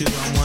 you don't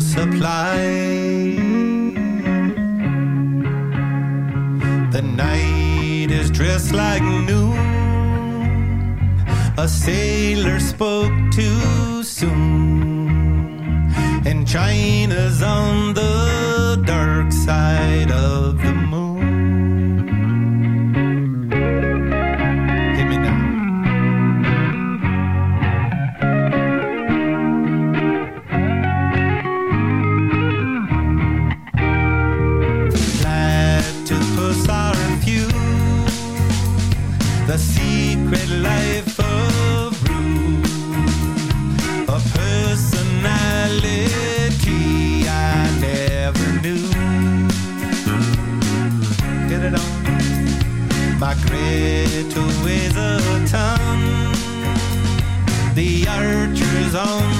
supply. The night is dressed like noon. A sailor spoke too soon. And China's on the dark side of the moon. on.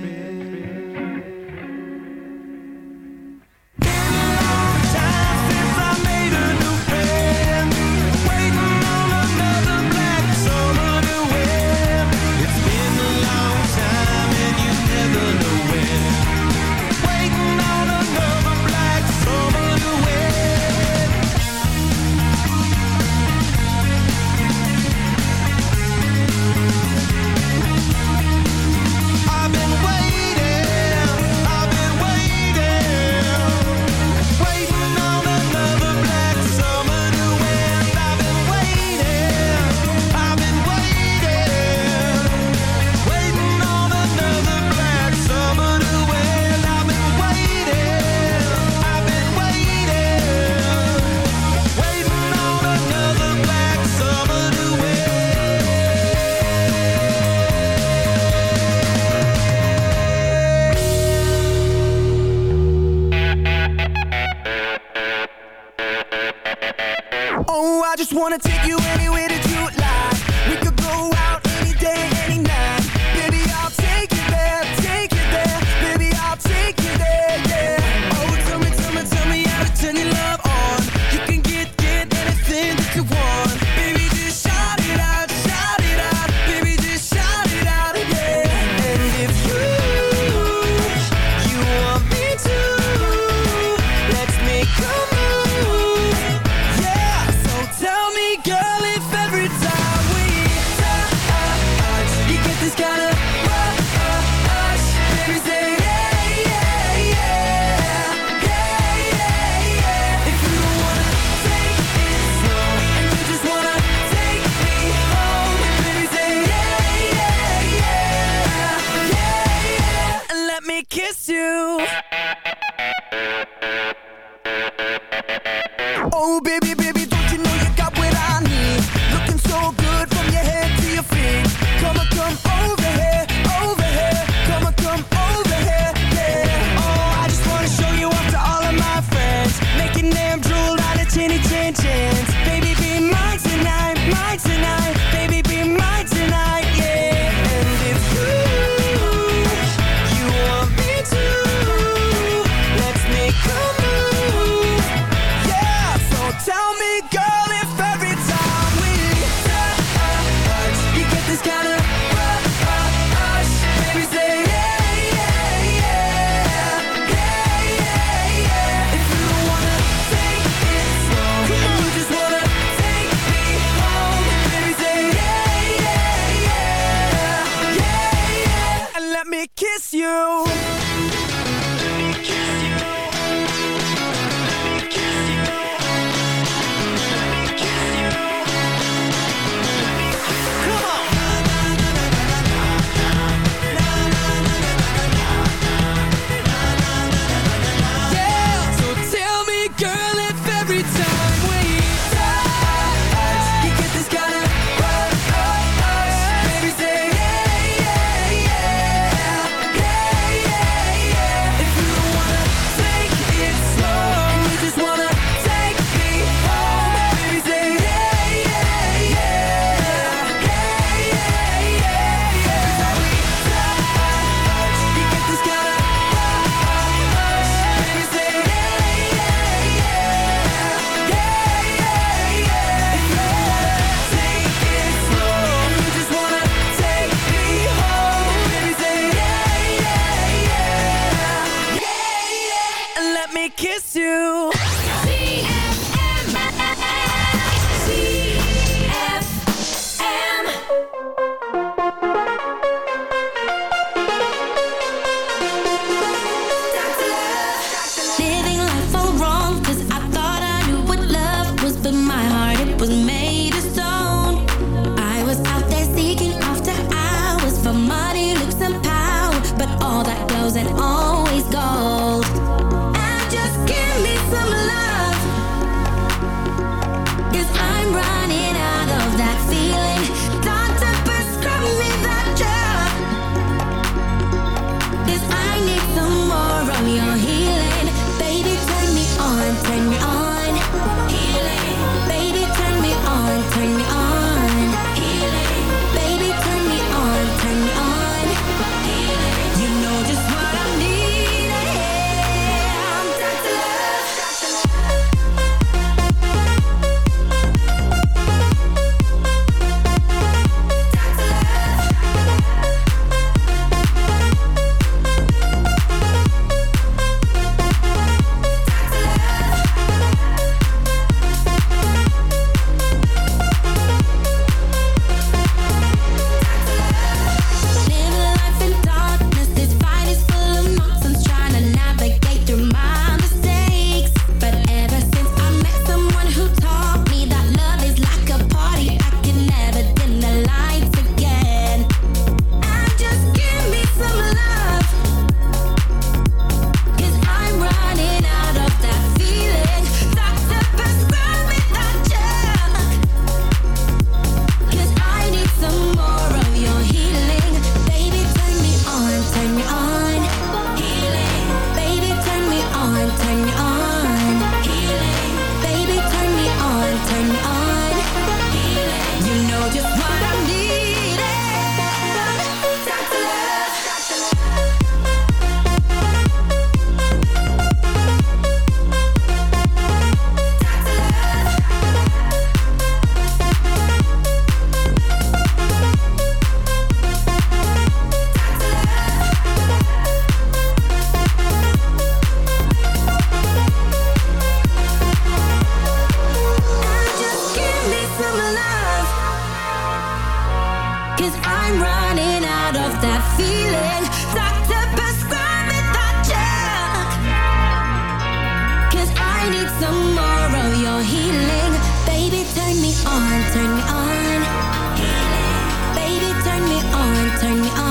Turn on.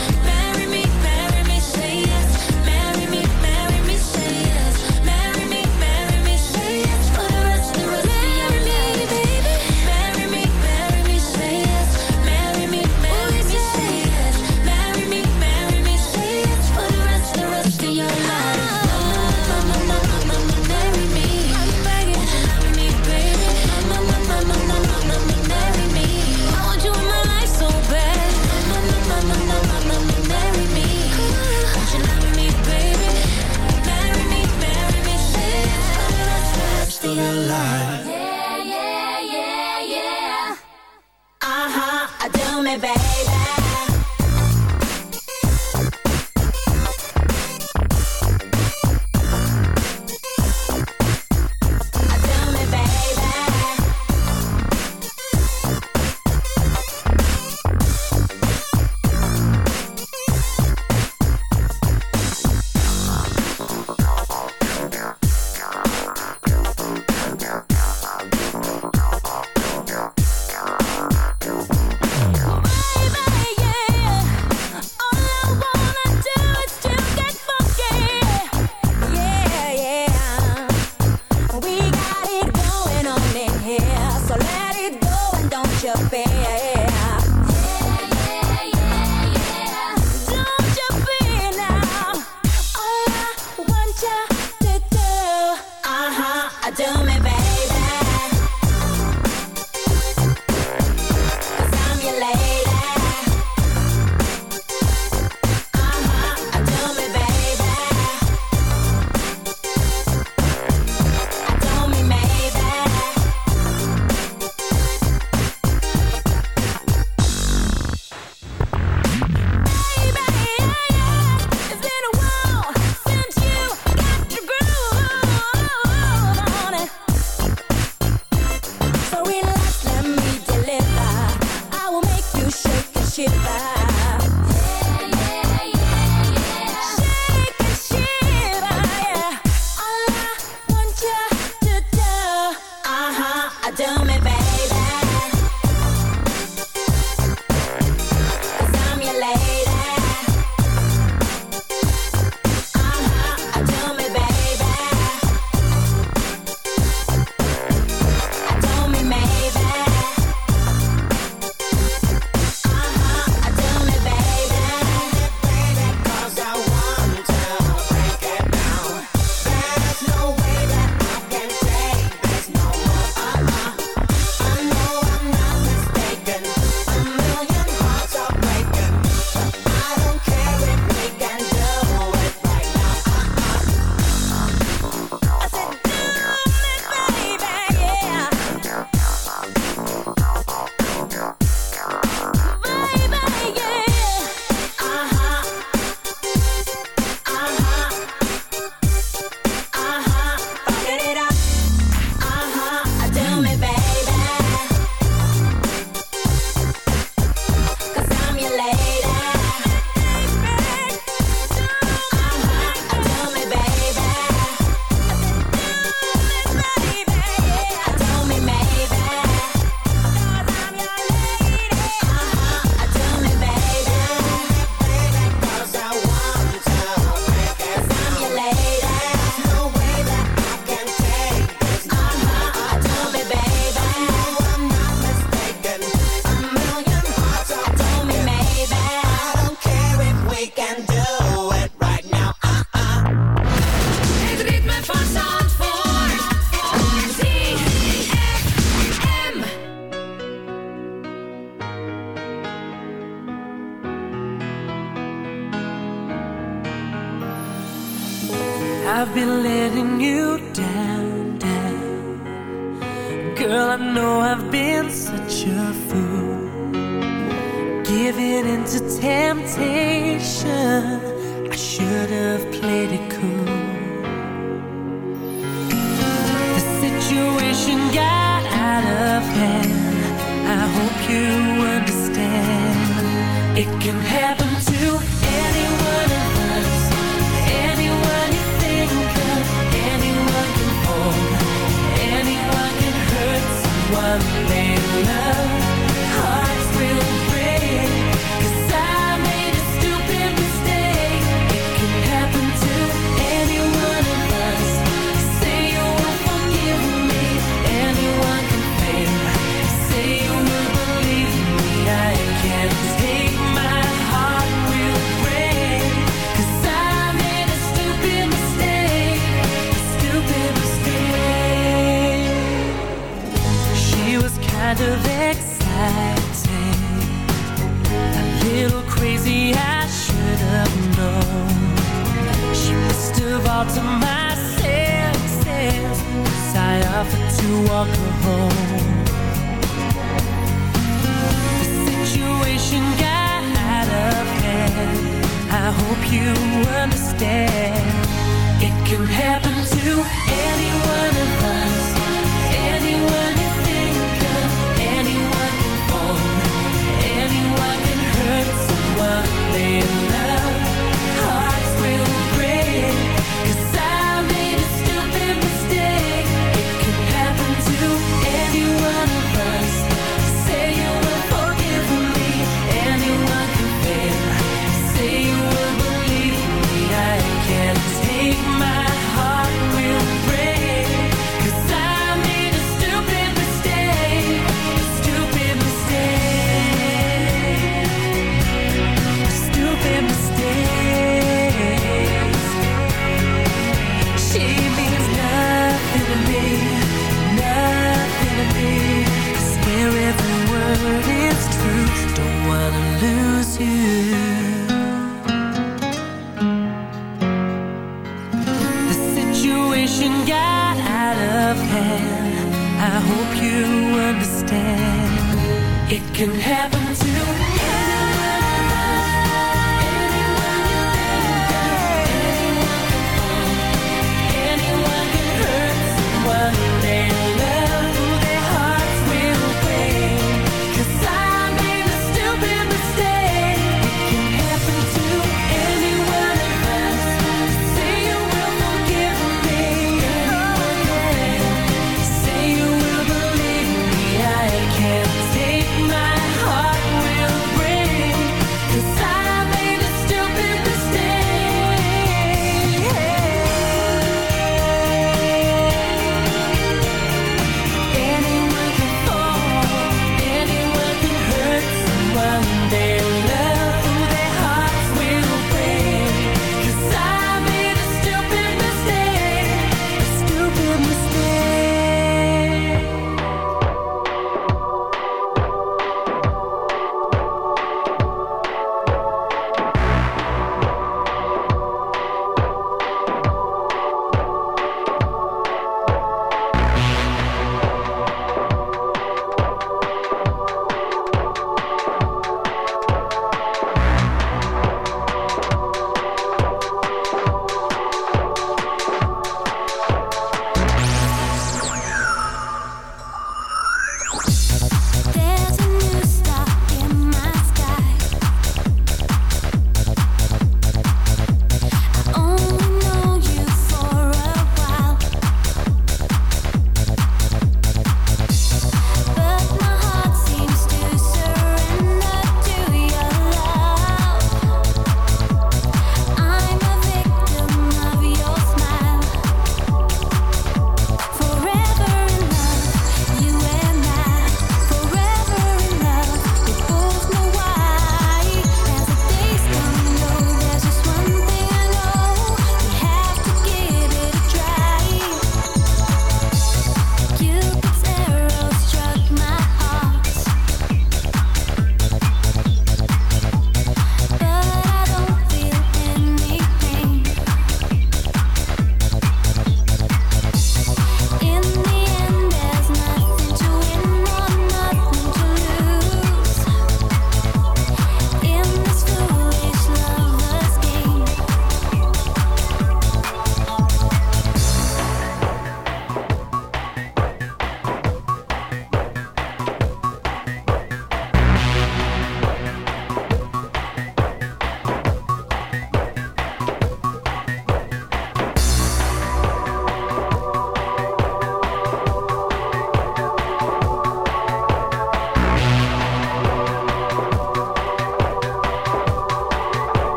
Hope you understand. It can happen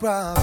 got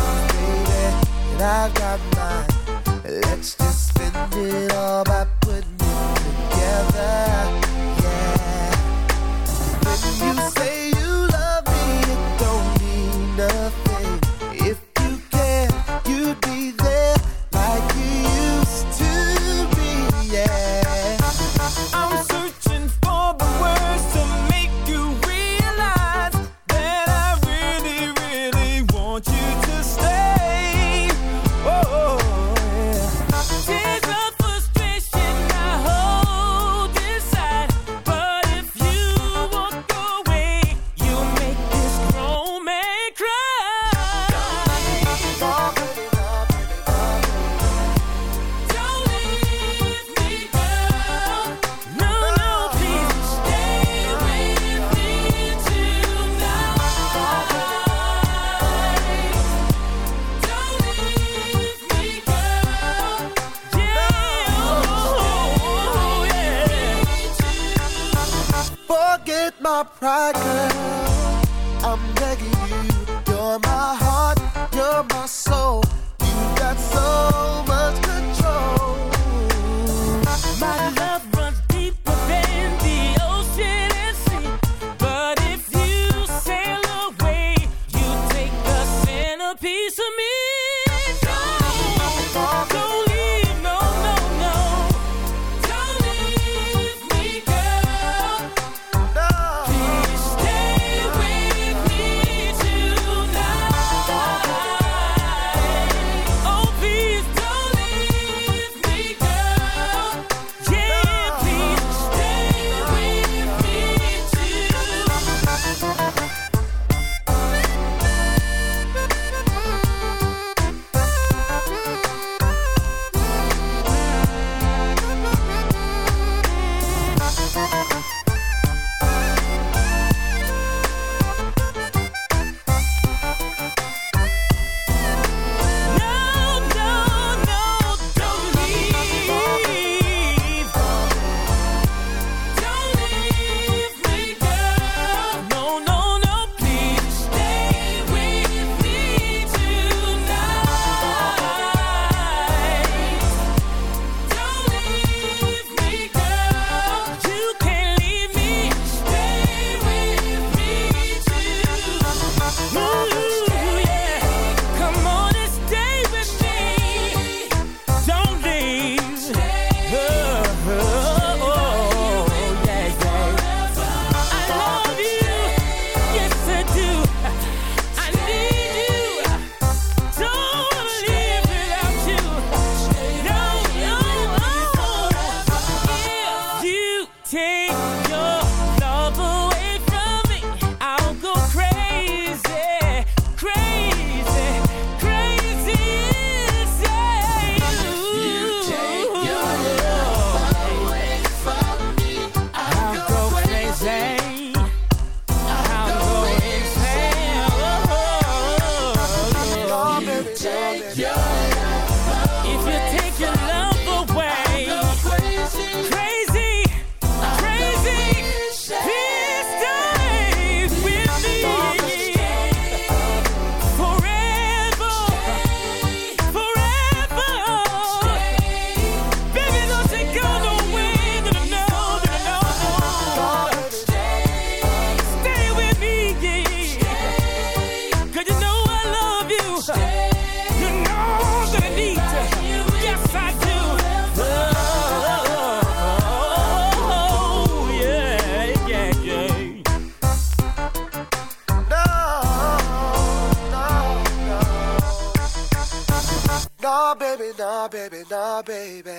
Nah, baby, nah, baby, nah, baby.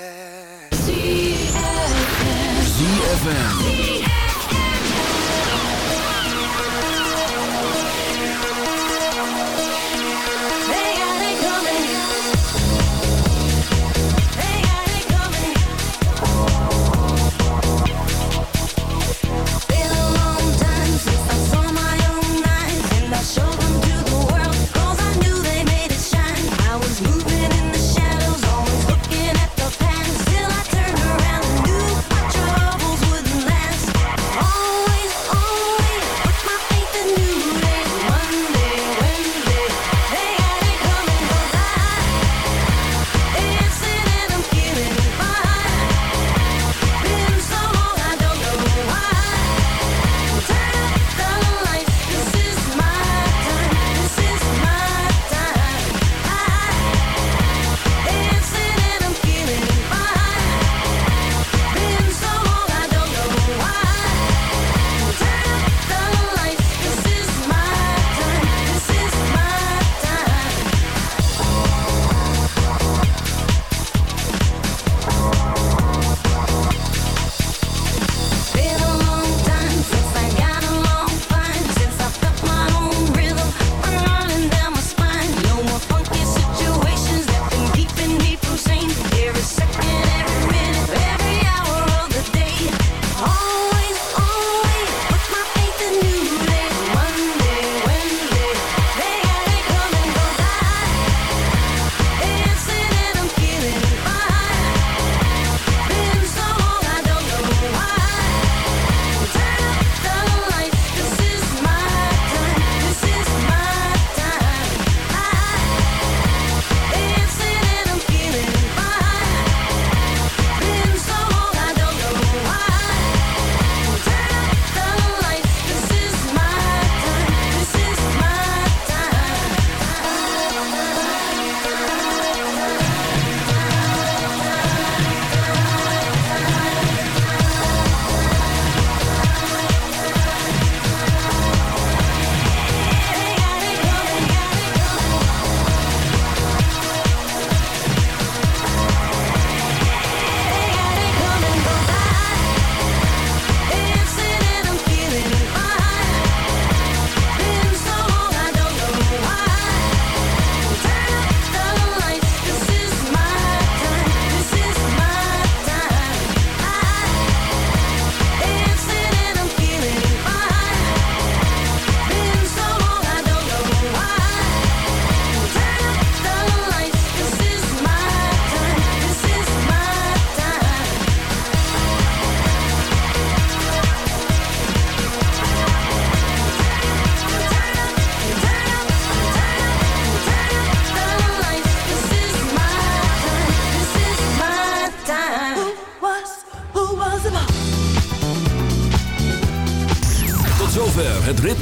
ZFM. ZFM. ZFM.